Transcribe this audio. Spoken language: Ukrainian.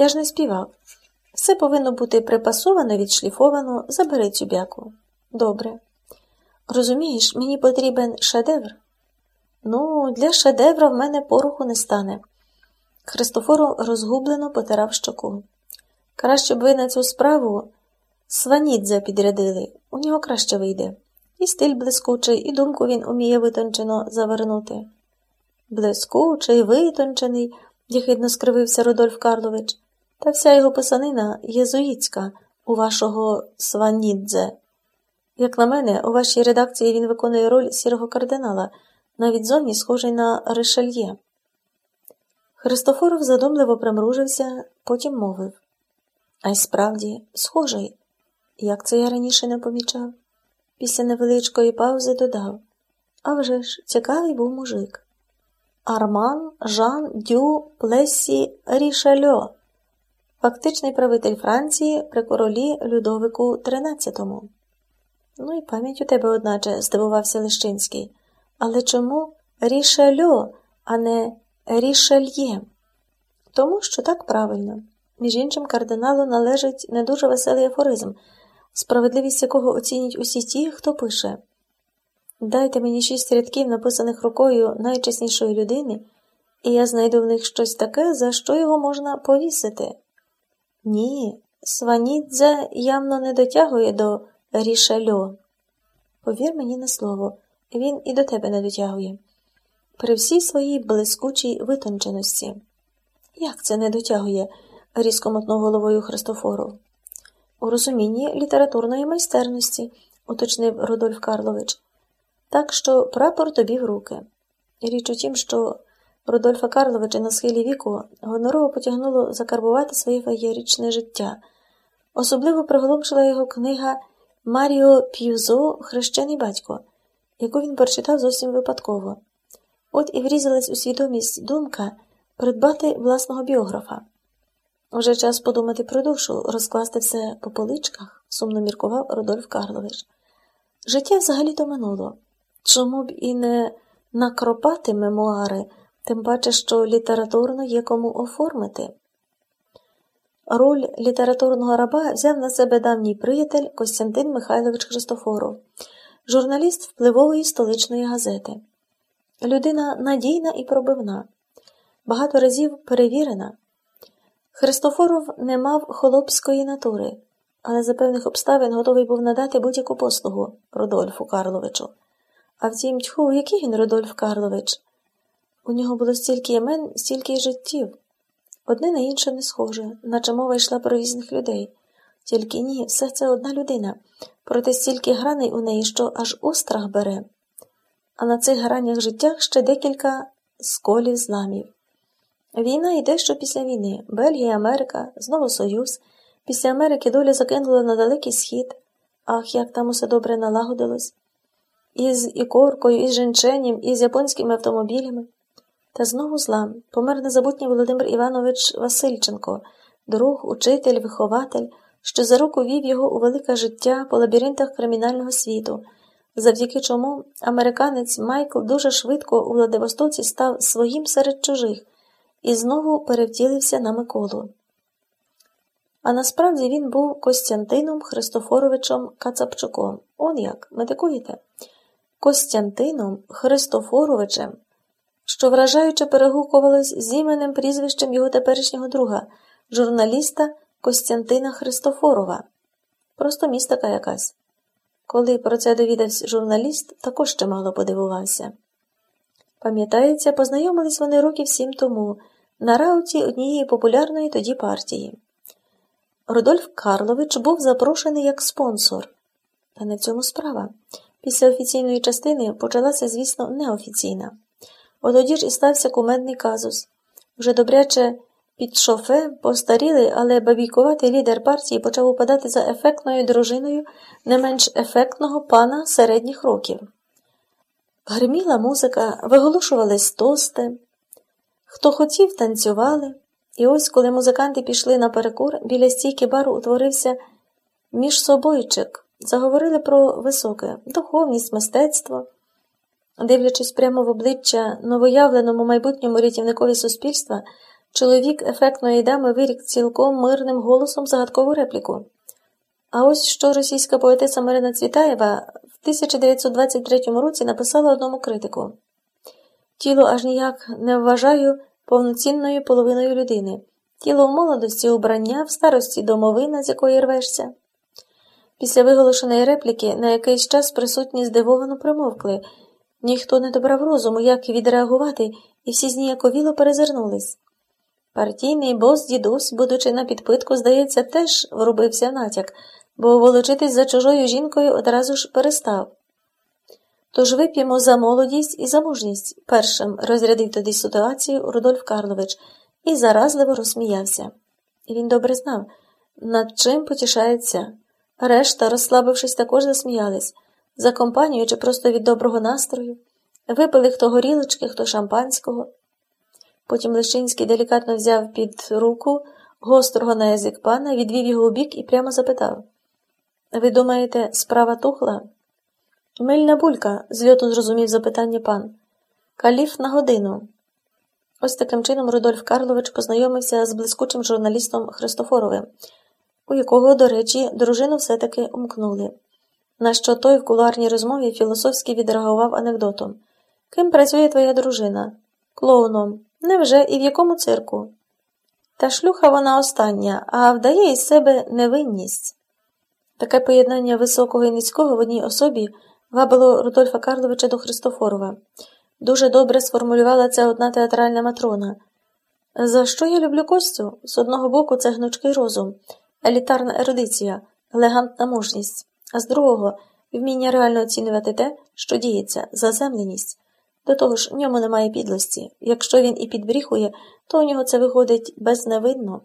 Я ж не співав. Все повинно бути припасовано, відшліфовано, забери цю бяку. Добре. Розумієш, мені потрібен шедевр. Ну, для шедевра в мене пороху не стане. Христофоро розгублено потирав щоку. Краще б ви на цю справу сванідзе підрядили, у нього краще вийде. І стиль блискучий, і думку він уміє витончено завернути. Блискучий, витончений, єхидно скривився Рудольф Карлович, та вся його писанина єзуїцька у вашого сванідзе. Як на мене, у вашій редакції він виконує роль сірого кардинала, навіть зовні схожий на решельє. Христофоров задумливо примружився, потім мовив А й справді, схожий, як це я раніше не помічав. Після невеличкої паузи додав А вже ж, цікавий був мужик. Арман Жан Дю Плесі Рішельо, фактичний правитель Франції при королі Людовику XIII. Ну і пам'ять у тебе, одначе, здивувався Лещинський. Але чому Рішельо, а не Рішельє? Тому що так правильно. Між іншим, кардиналу належить не дуже веселий афоризм, справедливість якого оцінять усі ті, хто пише. Дайте мені шість рядків, написаних рукою найчеснішої людини, і я знайду в них щось таке, за що його можна повісити. Ні, Сванідзе явно не дотягує до Рішельо. Повір мені на слово, він і до тебе не дотягує. При всій своїй блискучій витонченості. Як це не дотягує? різко мотнув головою Христофору. У розумінні літературної майстерності, уточнив Рудольф Карлович. Так що прапор тобі в руки. Річ у тім, що Рудольфа Карловича на схилі віку гонорово потягнуло закарбувати своє феєрічне життя. Особливо приголомшила його книга Маріо П'юзо Хрещений батько, яку він прочитав зовсім випадково. От і врізалась у свідомість думка придбати власного біографа. Уже час подумати про душу, розкласти все по поличках, сумно міркував Рудольф Карлович. Життя взагалі-то минуло. Чому б і не накропати мемуари, тим паче, що літературно є кому оформити. Роль літературного раба взяв на себе давній приятель Костянтин Михайлович Христофоров, журналіст впливової столичної газети. Людина надійна і пробивна, багато разів перевірена. Христофоров не мав холопської натури, але за певних обставин готовий був надати будь-яку послугу Рудольфу Карловичу. А втім, тьху, який він Рудольф Карлович? У нього було стільки імен, стільки й життів. Одне на інше не схоже, наче мова йшла про різних людей. Тільки ні, все це одна людина, проте стільки граней у неї, що аж острах бере. А на цих гранях життях ще декілька сколів зламів. Війна йде що після війни. Бельгія, Америка, знову Союз. Після Америки доля закинула на далекий схід. Ах, як там усе добре налагодилось. Із ікоркою, із женченням, із японськими автомобілями. Та знову зла помер незабутній Володимир Іванович Васильченко, друг, учитель, вихователь, що за руку вів його у велике життя по лабіринтах кримінального світу, завдяки чому американець Майкл дуже швидко у Владивостоці став своїм серед чужих і знову перевтілився на Миколу. А насправді він був Костянтином Христофоровичем Кацапчуком. Он як, медикуєте? Костянтином Христофоровичем що вражаюче перегукувалось з іменем прізвищем його теперішнього друга, журналіста Костянтина Христофорова. Просто містика якась. Коли про це довідався журналіст, також чимало подивувався. Пам'ятається, познайомились вони років сім тому на рауті однієї популярної тоді партії. Рудольф Карлович був запрошений як спонсор. Та не в цьому справа. Після офіційної частини почалася, звісно, неофіційна. Отоді ж і стався кумедний казус. Вже добряче під шофе постарілий, але бабійкуватий лідер партії почав упадати за ефектною дружиною не менш ефектного пана середніх років. Гриміла музика, виголошувались тости. Хто хотів, танцювали, і ось, коли музиканти пішли на перекур, біля стійки бару утворився міжсобойчик, заговорили про високе духовність, мистецтво. Дивлячись прямо в обличчя новоявленому майбутньому рятівникові суспільства, Чоловік ефектної дами вирік цілком мирним голосом загадкову репліку. А ось що російська поетеса Марина Цвітаєва в 1923 році написала одному критику: Тіло аж ніяк не вважаю повноцінною половиною людини. Тіло в молодості убрання, в старості домовина, з якої рвешся. Після виголошеної репліки на якийсь час присутні здивовано примовкли. Ніхто не добрав розуму, як відреагувати, і всі зніяковіло перезирнулись. Партійний бос дідусь, будучи на підпитку, здається, теж врубився в натяк, бо волочитись за чужою жінкою одразу ж перестав. Тож вип'ємо за молодість і за мужність, першим розрядив тоді ситуацію Рудольф Карлович і заразливо розсміявся. Він добре знав, над чим потішається. Решта, розслабившись, також засміялись, за компанію чи просто від доброго настрою, випили хто горілочки, хто шампанського. Потім Лишинський делікатно взяв під руку гострого на язик пана, відвів його у бік і прямо запитав Ви думаєте, справа тухла? Мильна булька, зльоту зрозумів запитання пан. Каліф на годину. Ось таким чином Рудольф Карлович познайомився з блискучим журналістом Христофоровим, у якого, до речі, дружину все-таки умкнули. На що той в кулуарній розмові філософськи відреагував анекдотом Ким працює твоя дружина? Клоуном. Невже і в якому цирку? Та шлюха вона остання, а вдає із себе невинність. Таке поєднання високого і низького в одній особі вабило Рудольфа Карловича до Христофорова. Дуже добре сформулювала це одна театральна матрона. За що я люблю Костю? З одного боку, це гнучкий розум, елітарна ерудиція, елегантна мужність, а з другого вміння реально оцінювати те, що діється, заземленість. До того ж, в ньому немає підлості. Якщо він і підбріхує, то у нього це виходить безневидно.